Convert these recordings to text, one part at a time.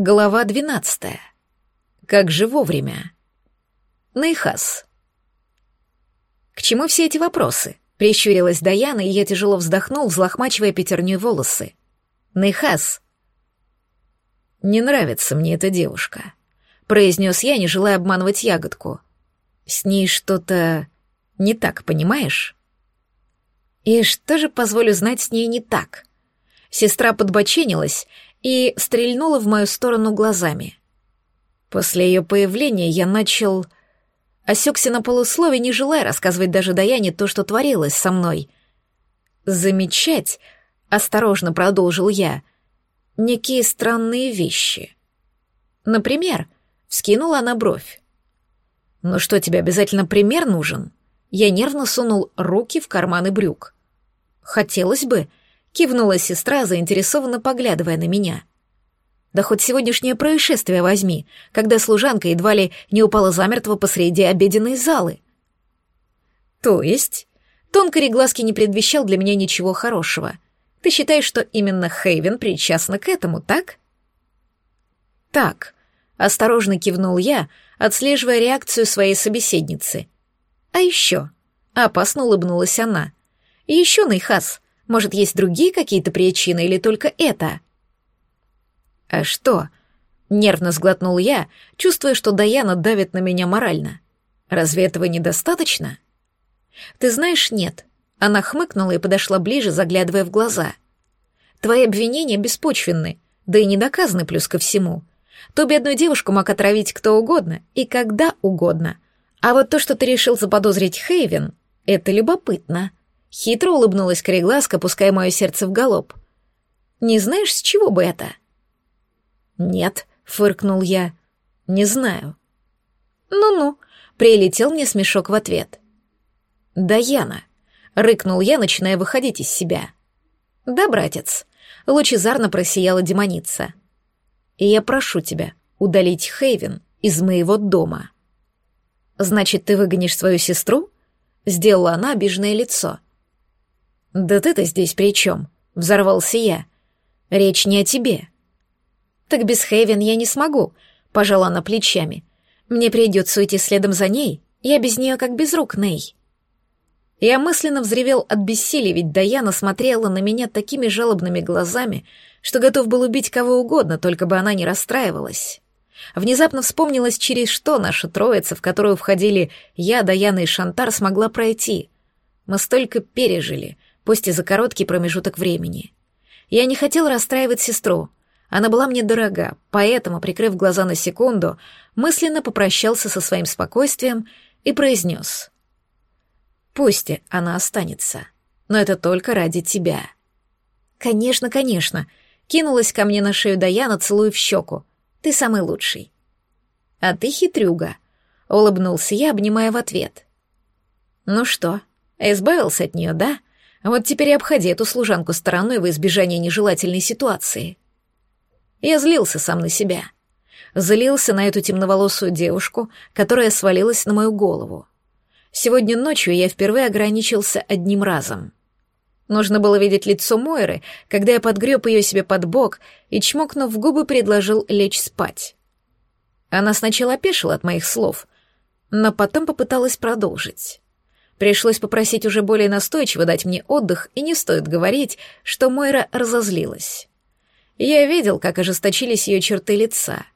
Глава двенадцатая. Как же вовремя. Нейхас. К чему все эти вопросы? Прищурилась Даяна, и я тяжело вздохнул, взлохмачивая пятерней волосы. Нейхас. Не нравится мне эта девушка, произнес я, не желая обманывать ягодку. С ней что-то не так, понимаешь? И что же, позволю знать, с ней не так? Сестра подбоченилась и стрельнула в мою сторону глазами. После ее появления я начал... Осекся на полуслове, не желая рассказывать даже Даяне то, что творилось со мной. «Замечать», — осторожно продолжил я, — «некие странные вещи». Например, вскинула она бровь. «Ну что, тебе обязательно пример нужен?» Я нервно сунул руки в карманы брюк. «Хотелось бы», кивнула сестра, заинтересованно поглядывая на меня. Да хоть сегодняшнее происшествие возьми, когда служанка едва ли не упала замертво посреди обеденной залы. То есть, тон кореглазки не предвещал для меня ничего хорошего. Ты считаешь, что именно Хейвен причастна к этому, так? Так, осторожно кивнул я, отслеживая реакцию своей собеседницы. А еще, опасно улыбнулась она. И еще, Найхас, может, есть другие какие-то причины или только это? А что? Нервно сглотнул я, чувствуя, что Даяна давит на меня морально. Разве этого недостаточно? Ты знаешь, нет. Она хмыкнула и подошла ближе, заглядывая в глаза. Твои обвинения беспочвенны, да и не доказаны плюс ко всему. То бедную девушку мог отравить кто угодно и когда угодно. А вот то, что ты решил заподозрить Хейвен, это любопытно. Хитро улыбнулась кореглазка, пуская мое сердце в галоп. «Не знаешь, с чего бы это?» «Нет», — фыркнул я. «Не знаю». «Ну-ну», — прилетел мне смешок в ответ. «Даяна», — рыкнул я, начиная выходить из себя. «Да, братец», — лучезарно просияла демоница. «И я прошу тебя удалить Хейвен из моего дома». «Значит, ты выгонишь свою сестру?» — сделала она обиженное лицо. «Да ты-то здесь при чем?» — взорвался я. «Речь не о тебе». «Так без Хейвен я не смогу», — пожала она плечами. «Мне придется уйти следом за ней, я без нее как без рук, Ней». Я мысленно взревел от бессилия, ведь Даяна смотрела на меня такими жалобными глазами, что готов был убить кого угодно, только бы она не расстраивалась. Внезапно вспомнилось, через что наша троица, в которую входили я, Даяна и Шантар, смогла пройти. Мы столько пережили, пусть и за короткий промежуток времени. Я не хотел расстраивать сестру. Она была мне дорога, поэтому, прикрыв глаза на секунду, мысленно попрощался со своим спокойствием и произнес. «Пусть она останется, но это только ради тебя». «Конечно, конечно», — кинулась ко мне на шею Даяна, целуя в щеку. «Ты самый лучший». «А ты хитрюга», — улыбнулся я, обнимая в ответ. «Ну что, избавился от нее, да?» Вот теперь и обходи эту служанку стороной во избежание нежелательной ситуации. Я злился сам на себя. Злился на эту темноволосую девушку, которая свалилась на мою голову. Сегодня ночью я впервые ограничился одним разом. Нужно было видеть лицо Мойры, когда я подгреб ее себе под бок и, чмокнув в губы, предложил лечь спать. Она сначала опешила от моих слов, но потом попыталась продолжить. Пришлось попросить уже более настойчиво дать мне отдых, и не стоит говорить, что Мойра разозлилась. Я видел, как ожесточились ее черты лица.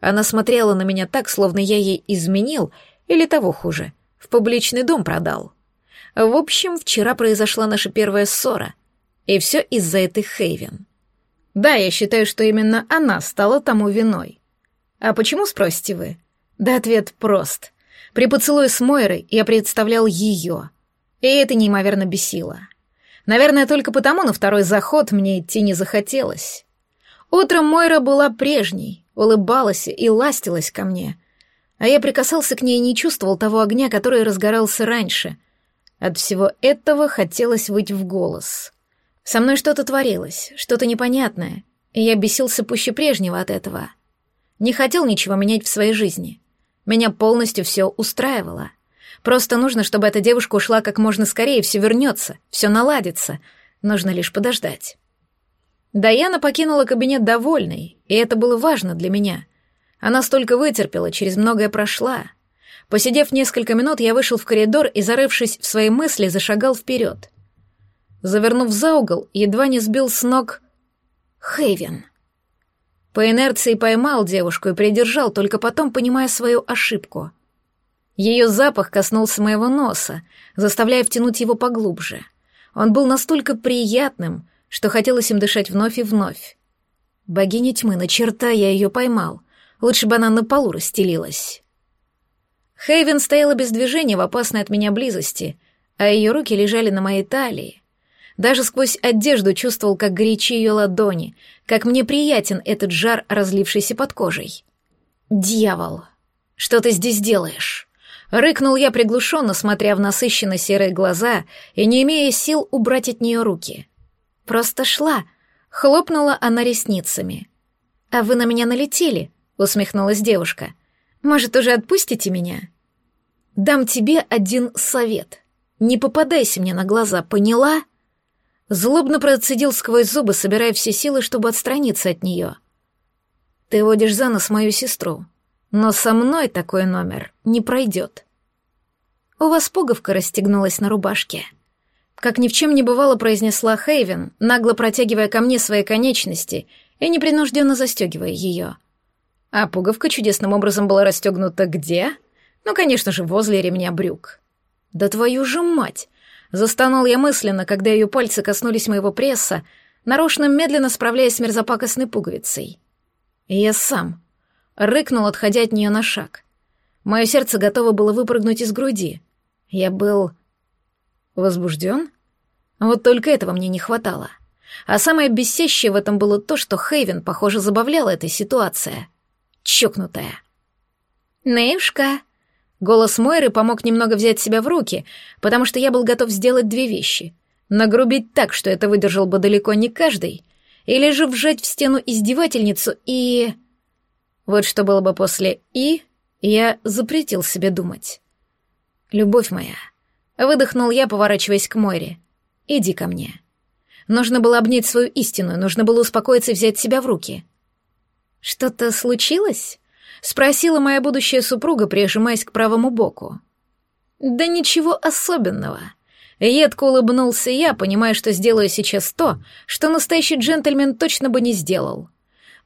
Она смотрела на меня так, словно я ей изменил, или того хуже, в публичный дом продал. В общем, вчера произошла наша первая ссора, и все из-за этой Хейвен. Да, я считаю, что именно она стала тому виной. А почему, спросите вы? Да ответ прост. При поцелуе с Мойрой я представлял ее, и это неимоверно бесило. Наверное, только потому на второй заход мне идти не захотелось. Утром Мойра была прежней, улыбалась и ластилась ко мне, а я прикасался к ней и не чувствовал того огня, который разгорался раньше. От всего этого хотелось выйти в голос. Со мной что-то творилось, что-то непонятное, и я бесился пуще прежнего от этого. Не хотел ничего менять в своей жизни. Меня полностью все устраивало. Просто нужно, чтобы эта девушка ушла как можно скорее, все вернется, все наладится. Нужно лишь подождать. Даяна покинула кабинет довольной, и это было важно для меня. Она столько вытерпела, через многое прошла. Посидев несколько минут, я вышел в коридор и, зарывшись в свои мысли, зашагал вперед. Завернув за угол, едва не сбил с ног Хейвен. По инерции поймал девушку и придержал, только потом понимая свою ошибку. Ее запах коснулся моего носа, заставляя втянуть его поглубже. Он был настолько приятным, что хотелось им дышать вновь и вновь. Богиня тьмы, на черта я ее поймал. Лучше бы она на полу расстелилась. Хейвен стояла без движения в опасной от меня близости, а ее руки лежали на моей талии. Даже сквозь одежду чувствовал, как горячи ее ладони, как мне приятен этот жар, разлившийся под кожей. «Дьявол! Что ты здесь делаешь?» Рыкнул я приглушенно, смотря в насыщенно серые глаза и не имея сил убрать от нее руки. «Просто шла», — хлопнула она ресницами. «А вы на меня налетели», — усмехнулась девушка. «Может, уже отпустите меня?» «Дам тебе один совет. Не попадайся мне на глаза, поняла?» Злобно процедил сквозь зубы, собирая все силы, чтобы отстраниться от нее. «Ты водишь за нос мою сестру, но со мной такой номер не пройдет». «У вас пуговка расстегнулась на рубашке», как ни в чем не бывало, произнесла Хейвен, нагло протягивая ко мне свои конечности и непринужденно застегивая ее. А пуговка чудесным образом была расстегнута где? Ну, конечно же, возле ремня брюк. Да твою же мать! Застонал я мысленно, когда ее пальцы коснулись моего пресса, нарочно медленно справляясь с мерзопакостной пуговицей. И я сам. Рыкнул, отходя от нее на шаг. Мое сердце готово было выпрыгнуть из груди. Я был... возбужден? Вот только этого мне не хватало. А самое бесящее в этом было то, что Хейвен, похоже, забавляла эта ситуация. Чокнутая. «Нэюшка!» Голос Мойры помог немного взять себя в руки, потому что я был готов сделать две вещи. Нагрубить так, что это выдержал бы далеко не каждый, или же вжать в стену издевательницу и... Вот что было бы после «и», я запретил себе думать. «Любовь моя», — выдохнул я, поворачиваясь к Мойре, — «иди ко мне». Нужно было обнять свою истину, нужно было успокоиться и взять себя в руки. «Что-то случилось?» Спросила моя будущая супруга, прижимаясь к правому боку. Да ничего особенного. Едко улыбнулся я, понимая, что сделаю сейчас то, что настоящий джентльмен точно бы не сделал.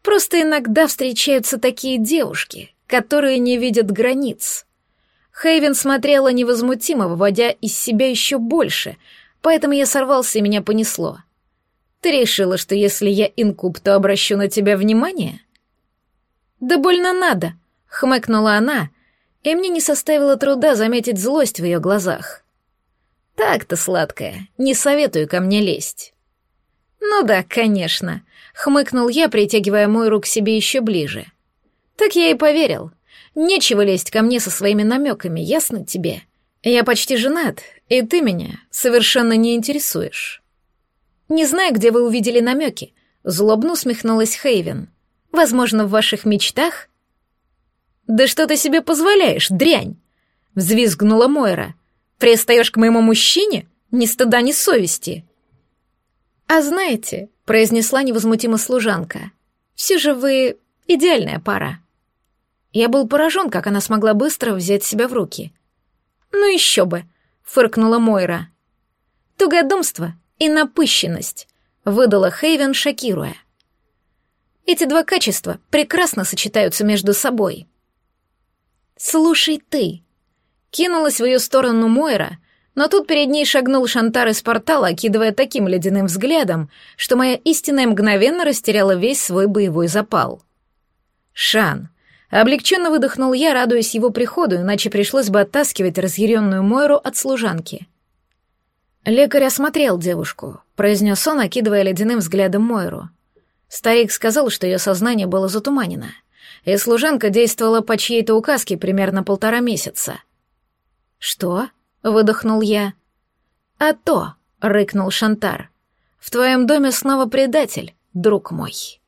Просто иногда встречаются такие девушки, которые не видят границ. Хейвен смотрела невозмутимо, выводя из себя еще больше, поэтому я сорвался и меня понесло. Ты решила, что если я инкуб, то обращу на тебя внимание? «Да больно надо», — хмыкнула она, и мне не составило труда заметить злость в ее глазах. «Так-то, сладкая, не советую ко мне лезть». «Ну да, конечно», — хмыкнул я, притягивая мой рук себе еще ближе. «Так я и поверил. Нечего лезть ко мне со своими намеками, ясно тебе? Я почти женат, и ты меня совершенно не интересуешь». «Не знаю, где вы увидели намеки», — злобно усмехнулась Хейвен. Возможно, в ваших мечтах? Да что ты себе позволяешь, дрянь? Взвизгнула Мойра. Пристаешь к моему мужчине? Ни стыда, ни совести. А знаете, произнесла невозмутимо служанка, все же вы идеальная пара. Я был поражен, как она смогла быстро взять себя в руки. Ну еще бы, фыркнула Мойра. Тугодумство и напыщенность, выдала Хейвен, шокируя. Эти два качества прекрасно сочетаются между собой. «Слушай ты!» Кинулась в ее сторону Мойра, но тут перед ней шагнул Шантар из портала, окидывая таким ледяным взглядом, что моя истинная мгновенно растеряла весь свой боевой запал. «Шан!» Облегченно выдохнул я, радуясь его приходу, иначе пришлось бы оттаскивать разъяренную Мойру от служанки. Лекарь осмотрел девушку, произнес он, окидывая ледяным взглядом Мойру. Старик сказал, что ее сознание было затуманено, и служанка действовала по чьей-то указке примерно полтора месяца. «Что?» — выдохнул я. «А то!» — рыкнул Шантар. «В твоем доме снова предатель, друг мой».